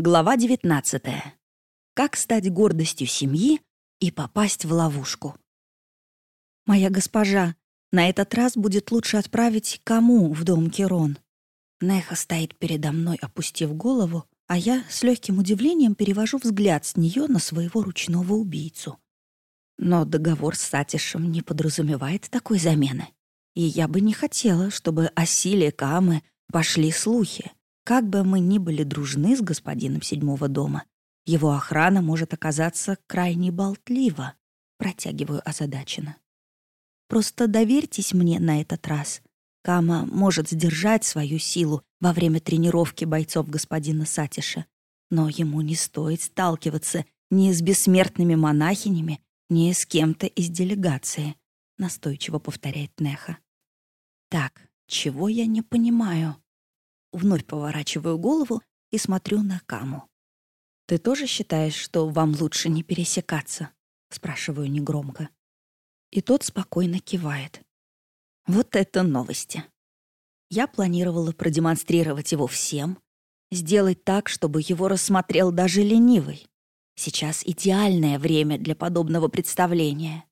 Глава 19. Как стать гордостью семьи и попасть в ловушку. «Моя госпожа, на этот раз будет лучше отправить кому в дом Керон?» Неха стоит передо мной, опустив голову, а я с легким удивлением перевожу взгляд с нее на своего ручного убийцу. Но договор с Сатишем не подразумевает такой замены. И я бы не хотела, чтобы о силе Камы пошли слухи. Как бы мы ни были дружны с господином седьмого дома, его охрана может оказаться крайне болтлива, протягиваю озадаченно. Просто доверьтесь мне на этот раз. Кама может сдержать свою силу во время тренировки бойцов господина Сатиша, но ему не стоит сталкиваться ни с бессмертными монахинями, ни с кем-то из делегации, настойчиво повторяет Неха. Так, чего я не понимаю? Вновь поворачиваю голову и смотрю на Каму. «Ты тоже считаешь, что вам лучше не пересекаться?» Спрашиваю негромко. И тот спокойно кивает. Вот это новости. Я планировала продемонстрировать его всем, сделать так, чтобы его рассмотрел даже ленивый. Сейчас идеальное время для подобного представления.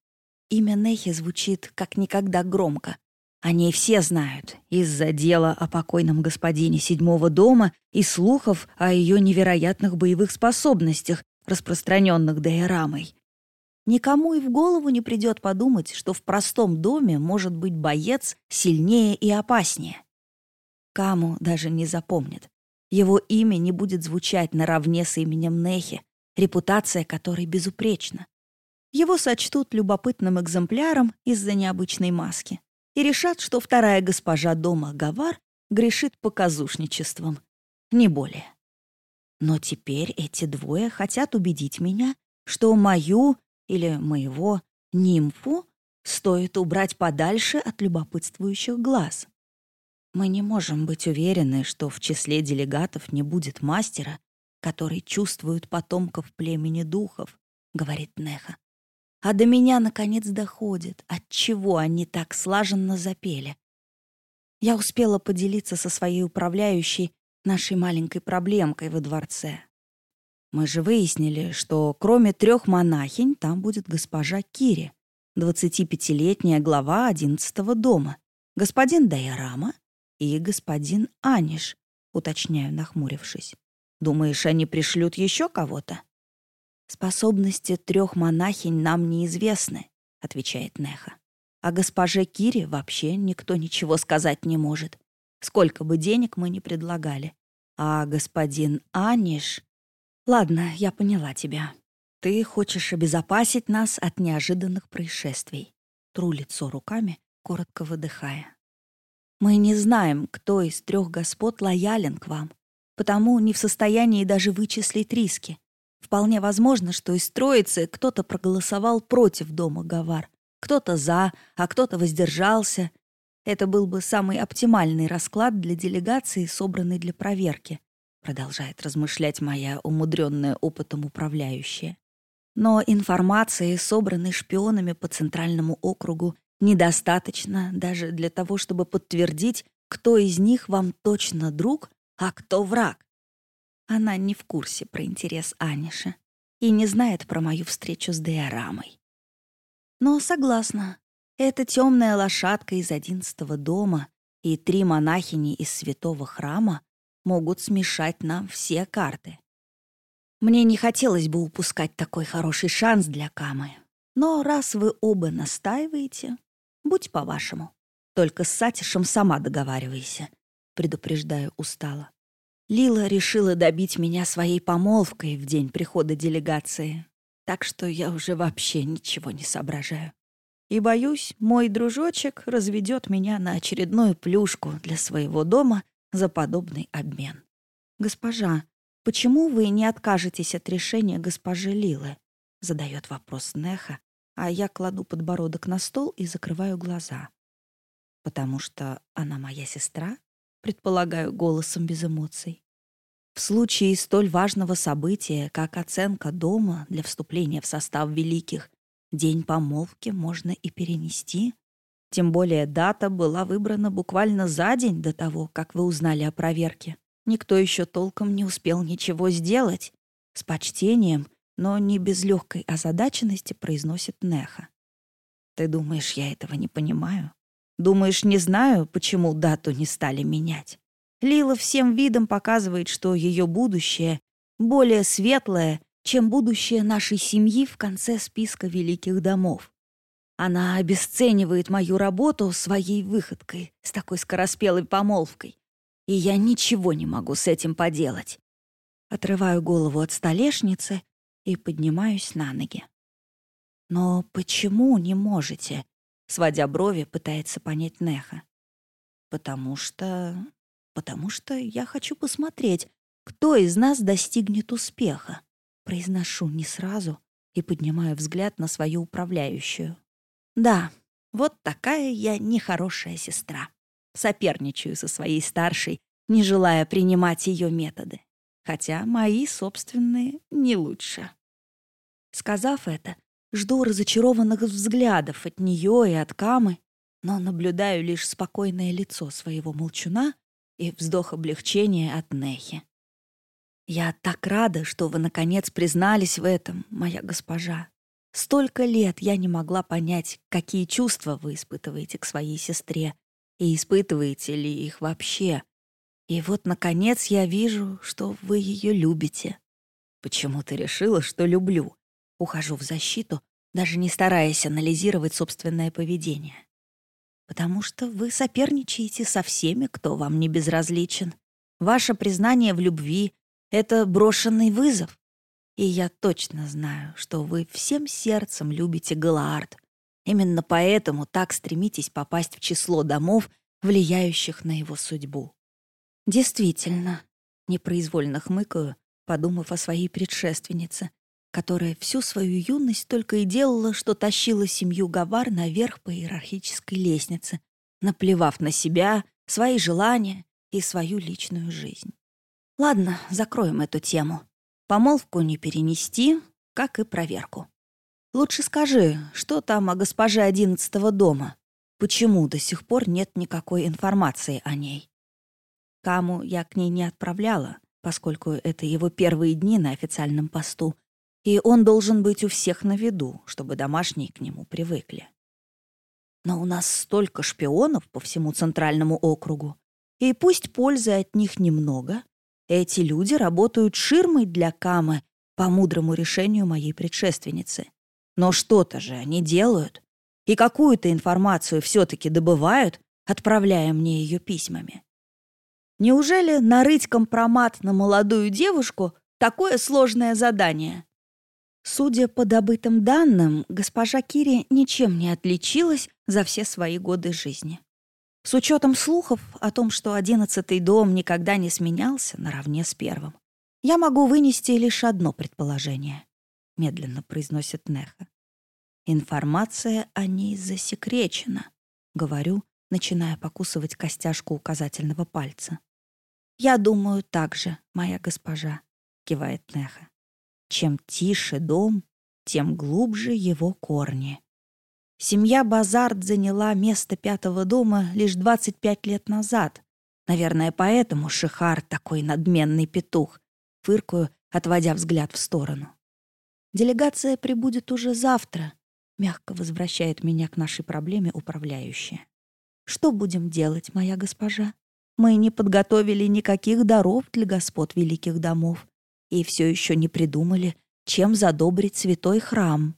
Имя Нехи звучит как никогда громко, о ней все знают из-за дела о покойном господине седьмого дома и слухов о ее невероятных боевых способностях, распространенных Дейрамой. Никому и в голову не придет подумать, что в простом доме может быть боец сильнее и опаснее. Каму даже не запомнит. Его имя не будет звучать наравне с именем Нехи, репутация которой безупречна. Его сочтут любопытным экземпляром из-за необычной маски и решат, что вторая госпожа дома Гавар грешит показушничеством. Не более. Но теперь эти двое хотят убедить меня, что мою или моего нимфу стоит убрать подальше от любопытствующих глаз. Мы не можем быть уверены, что в числе делегатов не будет мастера, который чувствует потомков племени духов, говорит Неха. А до меня, наконец, доходит, от чего они так слаженно запели. Я успела поделиться со своей управляющей нашей маленькой проблемкой во дворце. Мы же выяснили, что кроме трех монахинь там будет госпожа Кири, 25-летняя глава 11-го дома, господин Дайрама и господин Аниш, уточняю, нахмурившись. Думаешь, они пришлют еще кого-то? «Способности трех монахинь нам неизвестны», — отвечает Неха. «О госпоже Кире вообще никто ничего сказать не может, сколько бы денег мы ни предлагали. А господин Аниш... Ладно, я поняла тебя. Ты хочешь обезопасить нас от неожиданных происшествий». Тру лицо руками, коротко выдыхая. «Мы не знаем, кто из трех господ лоялен к вам, потому не в состоянии даже вычислить риски. Вполне возможно, что из троицы кто-то проголосовал против дома Гавар, кто-то за, а кто-то воздержался. Это был бы самый оптимальный расклад для делегации, собранной для проверки, продолжает размышлять моя умудренная опытом управляющая. Но информации, собранной шпионами по Центральному округу, недостаточно даже для того, чтобы подтвердить, кто из них вам точно друг, а кто враг. Она не в курсе про интерес Аниша и не знает про мою встречу с Деорамой. Но согласна, эта темная лошадка из одиннадцатого дома и три монахини из святого храма могут смешать нам все карты. Мне не хотелось бы упускать такой хороший шанс для Камы. Но раз вы оба настаиваете, будь по-вашему. Только с Сатишем сама договаривайся, предупреждаю устало. Лила решила добить меня своей помолвкой в день прихода делегации, так что я уже вообще ничего не соображаю. И боюсь, мой дружочек разведет меня на очередную плюшку для своего дома за подобный обмен. «Госпожа, почему вы не откажетесь от решения госпожи Лилы?» — задает вопрос Неха, а я кладу подбородок на стол и закрываю глаза. «Потому что она моя сестра?» Предполагаю голосом без эмоций. В случае столь важного события, как оценка дома для вступления в состав великих, день помолвки можно и перенести. Тем более дата была выбрана буквально за день до того, как вы узнали о проверке. никто еще толком не успел ничего сделать. С почтением, но не без легкой озадаченности произносит Неха. Ты думаешь, я этого не понимаю? Думаешь, не знаю, почему дату не стали менять? Лила всем видом показывает, что ее будущее более светлое, чем будущее нашей семьи в конце списка великих домов. Она обесценивает мою работу своей выходкой с такой скороспелой помолвкой. И я ничего не могу с этим поделать. Отрываю голову от столешницы и поднимаюсь на ноги. «Но почему не можете?» Сводя брови, пытается понять Неха. «Потому что... потому что я хочу посмотреть, кто из нас достигнет успеха». Произношу не сразу и поднимаю взгляд на свою управляющую. «Да, вот такая я нехорошая сестра. Соперничаю со своей старшей, не желая принимать ее методы. Хотя мои собственные не лучше». Сказав это, Жду разочарованных взглядов от нее и от Камы, но наблюдаю лишь спокойное лицо своего молчуна и вздох облегчения от Нехи. «Я так рада, что вы, наконец, признались в этом, моя госпожа. Столько лет я не могла понять, какие чувства вы испытываете к своей сестре, и испытываете ли их вообще. И вот, наконец, я вижу, что вы ее любите. Почему ты решила, что люблю?» Ухожу в защиту, даже не стараясь анализировать собственное поведение. Потому что вы соперничаете со всеми, кто вам не безразличен. Ваше признание в любви — это брошенный вызов. И я точно знаю, что вы всем сердцем любите Галаард. Именно поэтому так стремитесь попасть в число домов, влияющих на его судьбу. Действительно, непроизвольно хмыкаю, подумав о своей предшественнице, которая всю свою юность только и делала, что тащила семью Гавар наверх по иерархической лестнице, наплевав на себя, свои желания и свою личную жизнь. Ладно, закроем эту тему. Помолвку не перенести, как и проверку. Лучше скажи, что там о госпоже одиннадцатого дома? Почему до сих пор нет никакой информации о ней? Каму я к ней не отправляла, поскольку это его первые дни на официальном посту — и он должен быть у всех на виду, чтобы домашние к нему привыкли. Но у нас столько шпионов по всему Центральному округу, и пусть пользы от них немного, эти люди работают ширмой для Камы по мудрому решению моей предшественницы. Но что-то же они делают, и какую-то информацию все-таки добывают, отправляя мне ее письмами. Неужели нарыть компромат на молодую девушку — такое сложное задание? Судя по добытым данным, госпожа Кири ничем не отличилась за все свои годы жизни. С учетом слухов о том, что одиннадцатый дом никогда не сменялся наравне с первым, я могу вынести лишь одно предположение, медленно произносит Неха. Информация о ней засекречена, говорю, начиная покусывать костяшку указательного пальца. Я думаю так же, моя госпожа, кивает Неха. Чем тише дом, тем глубже его корни. Семья Базард заняла место пятого дома лишь 25 лет назад. Наверное, поэтому Шихар такой надменный петух, фыркую, отводя взгляд в сторону. Делегация прибудет уже завтра, мягко возвращает меня к нашей проблеме управляющая. Что будем делать, моя госпожа? Мы не подготовили никаких даров для господ великих домов и все еще не придумали, чем задобрить святой храм.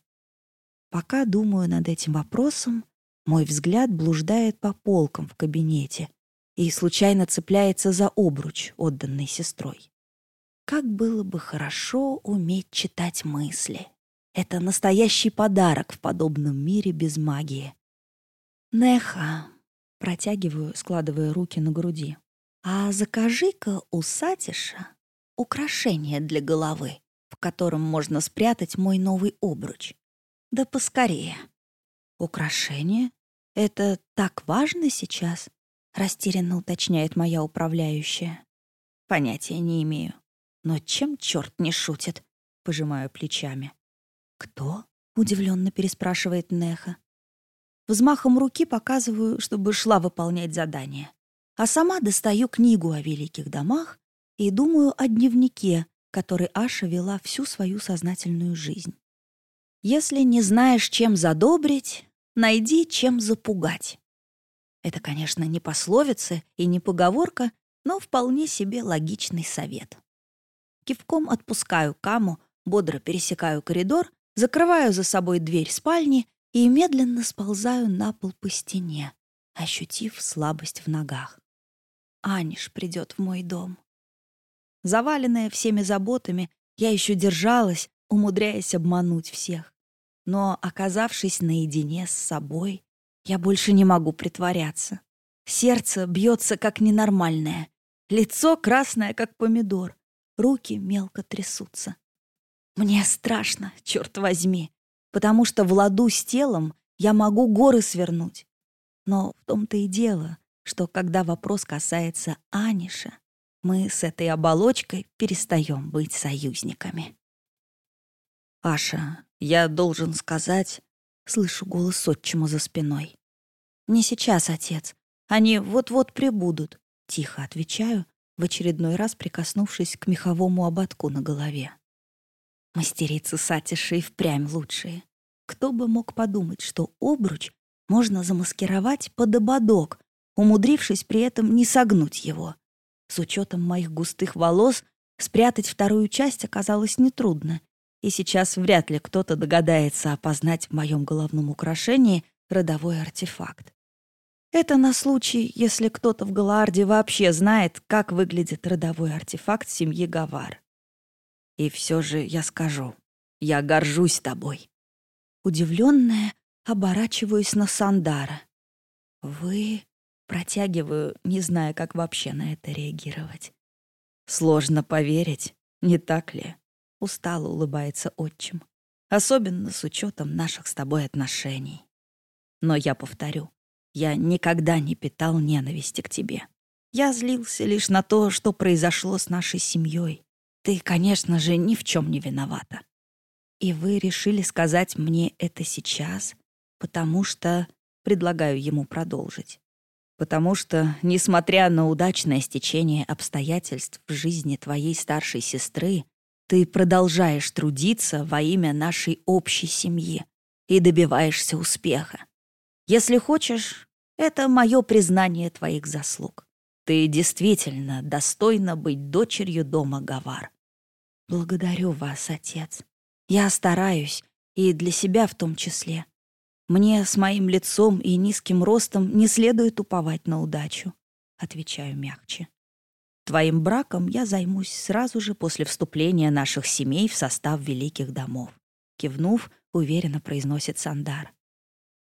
Пока думаю над этим вопросом, мой взгляд блуждает по полкам в кабинете и случайно цепляется за обруч, отданный сестрой. Как было бы хорошо уметь читать мысли. Это настоящий подарок в подобном мире без магии. Неха, протягиваю, складывая руки на груди. А закажи-ка у Сатиша украшение для головы, в котором можно спрятать мой новый обруч. Да поскорее. Украшение? Это так важно сейчас? Растерянно уточняет моя управляющая. Понятия не имею. Но чем черт не шутит? Пожимаю плечами. Кто? Удивленно переспрашивает Неха. Взмахом руки показываю, чтобы шла выполнять задание. А сама достаю книгу о великих домах и думаю о дневнике, который Аша вела всю свою сознательную жизнь. Если не знаешь, чем задобрить, найди, чем запугать. Это, конечно, не пословица и не поговорка, но вполне себе логичный совет. Кивком отпускаю каму, бодро пересекаю коридор, закрываю за собой дверь спальни и медленно сползаю на пол по стене, ощутив слабость в ногах. Аниш придет в мой дом. Заваленная всеми заботами, я еще держалась, умудряясь обмануть всех. Но, оказавшись наедине с собой, я больше не могу притворяться. Сердце бьется как ненормальное, лицо красное, как помидор, руки мелко трясутся. Мне страшно, черт возьми, потому что в ладу с телом я могу горы свернуть. Но в том-то и дело, что когда вопрос касается Аниша, мы с этой оболочкой перестаем быть союзниками. «Аша, я должен сказать...» Слышу голос отчима за спиной. «Не сейчас, отец. Они вот-вот прибудут», — тихо отвечаю, в очередной раз прикоснувшись к меховому ободку на голове. Мастерицы Сатиши и впрямь лучшие. Кто бы мог подумать, что обруч можно замаскировать под ободок, умудрившись при этом не согнуть его. С учетом моих густых волос спрятать вторую часть оказалось нетрудно, и сейчас вряд ли кто-то догадается опознать в моем головном украшении родовой артефакт. Это на случай, если кто-то в Галаарде вообще знает, как выглядит родовой артефакт семьи Гавар. И все же я скажу, я горжусь тобой. Удивленная, оборачиваюсь на Сандара. Вы Протягиваю, не зная, как вообще на это реагировать. Сложно поверить, не так ли? Устало улыбается отчим. Особенно с учетом наших с тобой отношений. Но я повторю, я никогда не питал ненависти к тебе. Я злился лишь на то, что произошло с нашей семьей. Ты, конечно же, ни в чем не виновата. И вы решили сказать мне это сейчас, потому что предлагаю ему продолжить. Потому что, несмотря на удачное стечение обстоятельств в жизни твоей старшей сестры, ты продолжаешь трудиться во имя нашей общей семьи и добиваешься успеха. Если хочешь, это мое признание твоих заслуг. Ты действительно достойна быть дочерью дома Гавар. Благодарю вас, отец. Я стараюсь, и для себя в том числе. Мне с моим лицом и низким ростом не следует уповать на удачу, отвечаю мягче. Твоим браком я займусь сразу же после вступления наших семей в состав великих домов. Кивнув, уверенно произносит Сандар.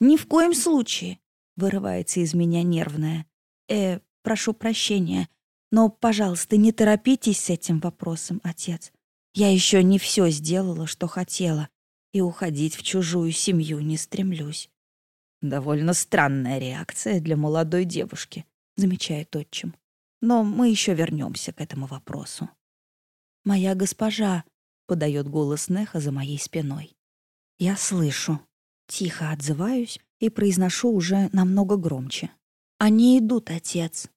«Ни в коем случае!» — вырывается из меня нервная. «Э, прошу прощения, но, пожалуйста, не торопитесь с этим вопросом, отец. Я еще не все сделала, что хотела и уходить в чужую семью не стремлюсь. Довольно странная реакция для молодой девушки, замечает отчим. Но мы еще вернемся к этому вопросу. Моя госпожа, подает голос Неха за моей спиной. Я слышу. Тихо отзываюсь и произношу уже намного громче. Они идут, отец.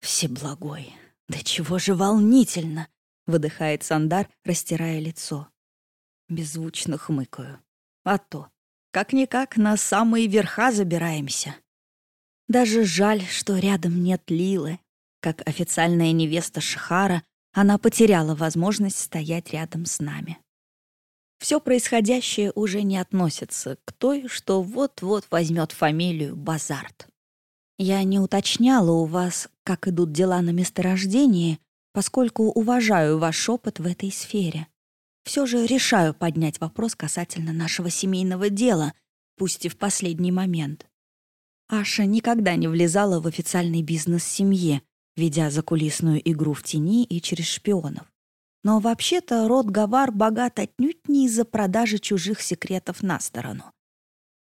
Всеблагой. Да чего же волнительно, выдыхает Сандар, растирая лицо. Беззвучно хмыкаю. А то, как-никак на самые верха забираемся. Даже жаль, что рядом нет Лилы. Как официальная невеста Шахара, она потеряла возможность стоять рядом с нами. Все происходящее уже не относится к той, что вот-вот возьмет фамилию Базарт. Я не уточняла у вас, как идут дела на месторождении, поскольку уважаю ваш опыт в этой сфере все же решаю поднять вопрос касательно нашего семейного дела, пусть и в последний момент. Аша никогда не влезала в официальный бизнес семьи, ведя закулисную игру в тени и через шпионов. Но вообще-то род Гавар богат отнюдь не из-за продажи чужих секретов на сторону.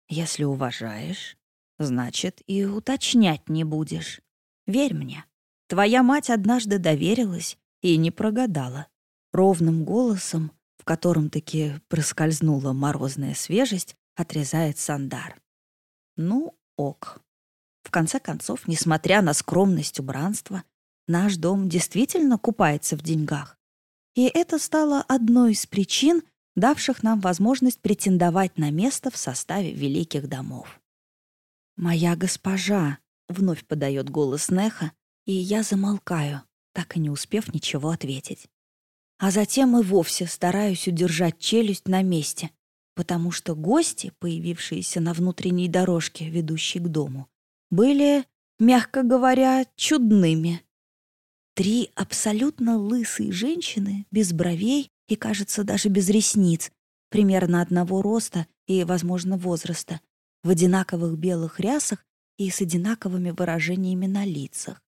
Если уважаешь, значит, и уточнять не будешь. Верь мне, твоя мать однажды доверилась и не прогадала. Ровным голосом, котором таки проскользнула морозная свежесть, отрезает Сандар. Ну, ок. В конце концов, несмотря на скромность убранства, Наш дом действительно купается в деньгах. И это стало одной из причин, давших нам возможность претендовать на место в составе великих домов. «Моя госпожа», — вновь подает голос Неха, и я замолкаю, так и не успев ничего ответить. А затем и вовсе стараюсь удержать челюсть на месте, потому что гости, появившиеся на внутренней дорожке, ведущей к дому, были, мягко говоря, чудными. Три абсолютно лысые женщины, без бровей и, кажется, даже без ресниц, примерно одного роста и, возможно, возраста, в одинаковых белых рясах и с одинаковыми выражениями на лицах.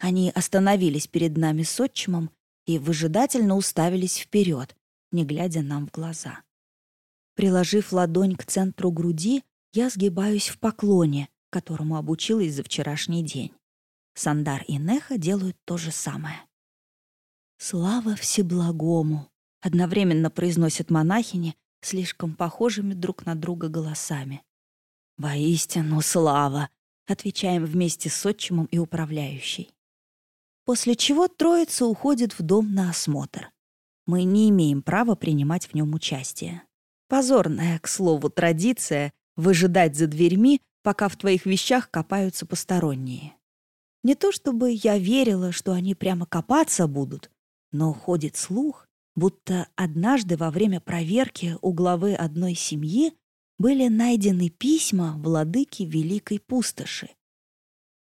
Они остановились перед нами с отчимом и выжидательно уставились вперед, не глядя нам в глаза. Приложив ладонь к центру груди, я сгибаюсь в поклоне, которому обучилась за вчерашний день. Сандар и Неха делают то же самое. «Слава Всеблагому!» — одновременно произносят монахини, слишком похожими друг на друга голосами. «Воистину, слава!» — отвечаем вместе с отчимом и управляющей. После чего троица уходит в дом на осмотр. Мы не имеем права принимать в нем участие. Позорная, к слову, традиция — выжидать за дверьми, пока в твоих вещах копаются посторонние. Не то чтобы я верила, что они прямо копаться будут, но ходит слух, будто однажды во время проверки у главы одной семьи были найдены письма владыки Великой Пустоши.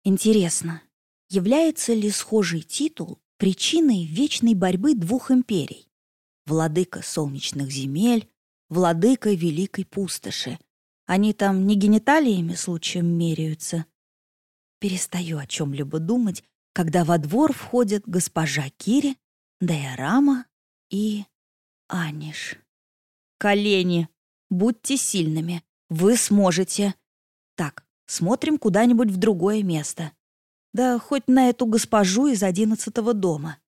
Интересно, является ли схожий титул причиной вечной борьбы двух империй? Владыка солнечных земель, владыка Великой Пустоши. Они там не гениталиями случаем меряются, Перестаю о чем-либо думать, когда во двор входят госпожа Кири, Дайорама и Аниш. «Колени! Будьте сильными! Вы сможете!» «Так, смотрим куда-нибудь в другое место. Да хоть на эту госпожу из одиннадцатого дома».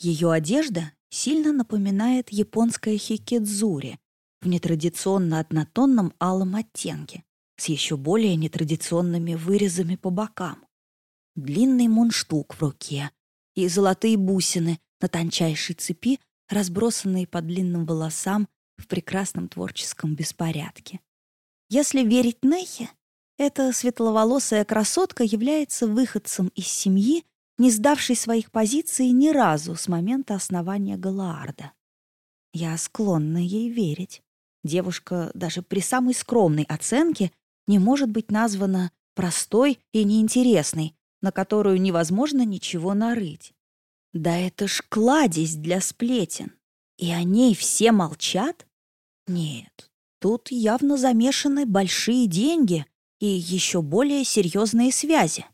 Ее одежда сильно напоминает японское хикидзури в нетрадиционно однотонном алом оттенке с еще более нетрадиционными вырезами по бокам. Длинный мундштук в руке и золотые бусины на тончайшей цепи, разбросанные по длинным волосам в прекрасном творческом беспорядке. Если верить Нехе, эта светловолосая красотка является выходцем из семьи, не сдавшей своих позиций ни разу с момента основания Галаарда. Я склонна ей верить. Девушка даже при самой скромной оценке не может быть названа простой и неинтересной, на которую невозможно ничего нарыть. Да это ж кладезь для сплетен. И о ней все молчат? Нет, тут явно замешаны большие деньги и еще более серьезные связи.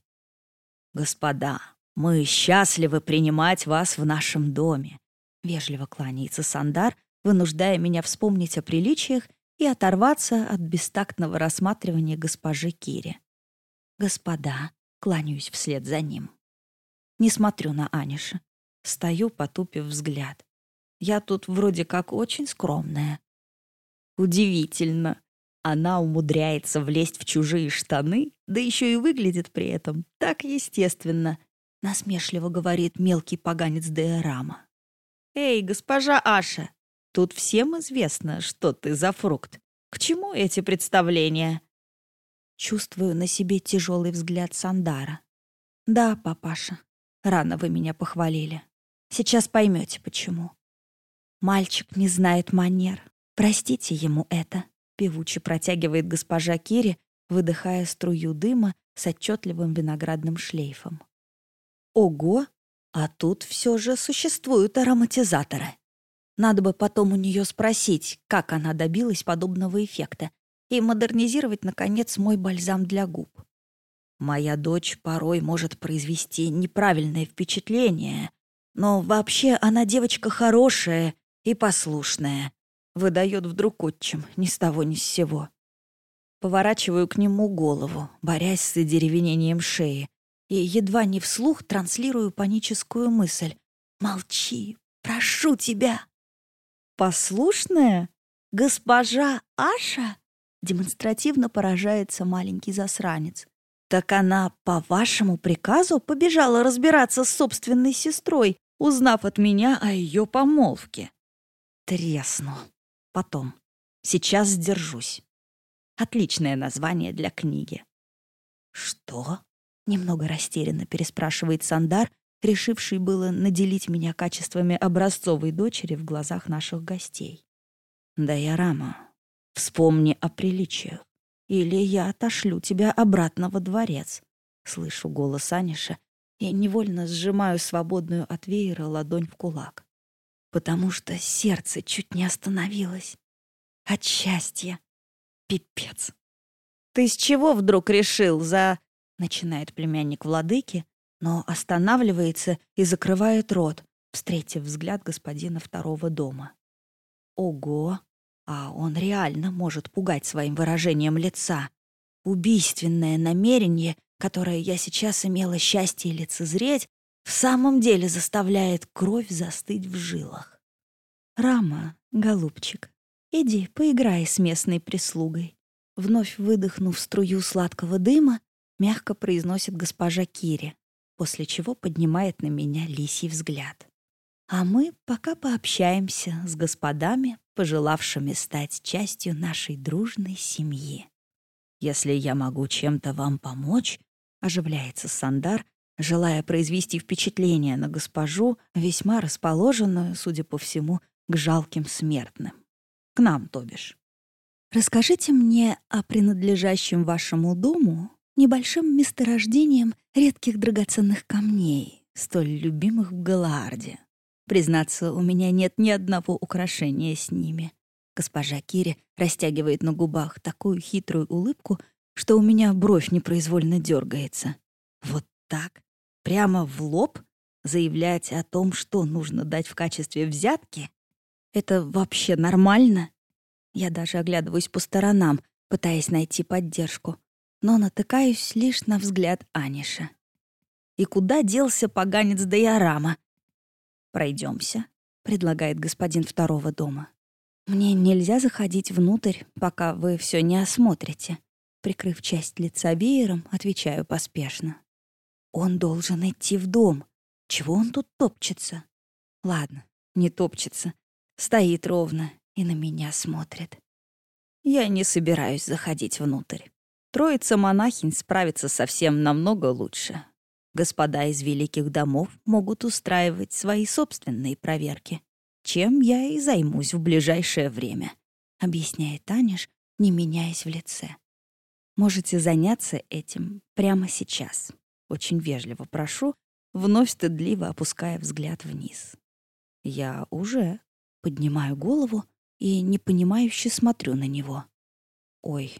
«Господа, мы счастливы принимать вас в нашем доме», — вежливо кланяется Сандар, вынуждая меня вспомнить о приличиях и оторваться от бестактного рассматривания госпожи Кири. «Господа», — кланяюсь вслед за ним. Не смотрю на Аниша. Стою, потупив взгляд. Я тут вроде как очень скромная. Удивительно. Она умудряется влезть в чужие штаны, да еще и выглядит при этом так естественно, насмешливо говорит мелкий поганец Деорама. «Эй, госпожа Аша, Тут всем известно, что ты за фрукт. К чему эти представления?» Чувствую на себе тяжелый взгляд Сандара. «Да, папаша, рано вы меня похвалили. Сейчас поймете, почему. Мальчик не знает манер. Простите ему это», — певуче протягивает госпожа Кири, выдыхая струю дыма с отчетливым виноградным шлейфом. «Ого! А тут все же существуют ароматизаторы!» Надо бы потом у нее спросить, как она добилась подобного эффекта, и модернизировать, наконец, мой бальзам для губ. Моя дочь порой может произвести неправильное впечатление, но вообще она девочка хорошая и послушная. Выдает вдруг отчим, ни с того ни с сего. Поворачиваю к нему голову, борясь с одеревенением шеи, и едва не вслух транслирую паническую мысль. «Молчи, прошу тебя!» «Послушная? Госпожа Аша?» Демонстративно поражается маленький засранец. Так она по вашему приказу побежала разбираться с собственной сестрой, узнав от меня о ее помолвке. Тресну. Потом. Сейчас сдержусь. Отличное название для книги. Что? Немного растерянно переспрашивает Сандар, решивший было наделить меня качествами образцовой дочери в глазах наших гостей. Да я рама. Вспомни о приличиях. Или я отошлю тебя обратно во дворец. Слышу голос Аниша и невольно сжимаю свободную от веера ладонь в кулак. Потому что сердце чуть не остановилось. От счастья. Пипец. «Ты с чего вдруг решил за...» Начинает племянник владыки, но останавливается и закрывает рот, встретив взгляд господина второго дома. Ого! А он реально может пугать своим выражением лица. Убийственное намерение, которое я сейчас имела счастье лицезреть, в самом деле заставляет кровь застыть в жилах. «Рама, голубчик, иди поиграй с местной прислугой». Вновь выдохнув струю сладкого дыма, мягко произносит госпожа Кири, после чего поднимает на меня лисий взгляд. А мы пока пообщаемся с господами, пожелавшими стать частью нашей дружной семьи. Если я могу чем-то вам помочь, оживляется Сандар, желая произвести впечатление на госпожу, весьма расположенную, судя по всему, к жалким смертным. К нам, то бишь. Расскажите мне о принадлежащем вашему дому небольшим месторождением редких драгоценных камней, столь любимых в Галаарде. Признаться, у меня нет ни одного украшения с ними. Госпожа Кири растягивает на губах такую хитрую улыбку, что у меня бровь непроизвольно дергается. Вот так, прямо в лоб, заявлять о том, что нужно дать в качестве взятки? Это вообще нормально? Я даже оглядываюсь по сторонам, пытаясь найти поддержку, но натыкаюсь лишь на взгляд Аниша. И куда делся поганец Дайорама? Пройдемся, предлагает господин второго дома. Мне нельзя заходить внутрь, пока вы все не осмотрите. Прикрыв часть лица веером, отвечаю поспешно. Он должен идти в дом. Чего он тут топчется? Ладно, не топчется. Стоит ровно и на меня смотрит. Я не собираюсь заходить внутрь. Троица монахинь справится совсем намного лучше. Господа из великих домов могут устраивать свои собственные проверки, чем я и займусь в ближайшее время», — объясняет Таниш, не меняясь в лице. «Можете заняться этим прямо сейчас. Очень вежливо прошу, вновь стыдливо опуская взгляд вниз. Я уже поднимаю голову и непонимающе смотрю на него. Ой,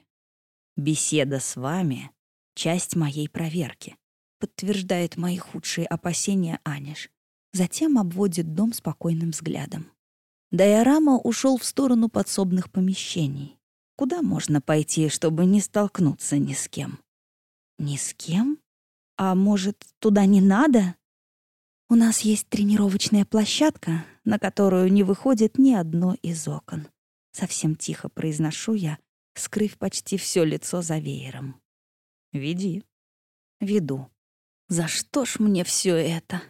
беседа с вами — часть моей проверки подтверждает мои худшие опасения Аниш. Затем обводит дом спокойным взглядом. Дайорама ушел в сторону подсобных помещений. Куда можно пойти, чтобы не столкнуться ни с кем? Ни с кем? А может, туда не надо? У нас есть тренировочная площадка, на которую не выходит ни одно из окон. Совсем тихо произношу я, скрыв почти все лицо за веером. «Веди». «Веду». За что ж мне все это?